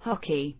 hockey.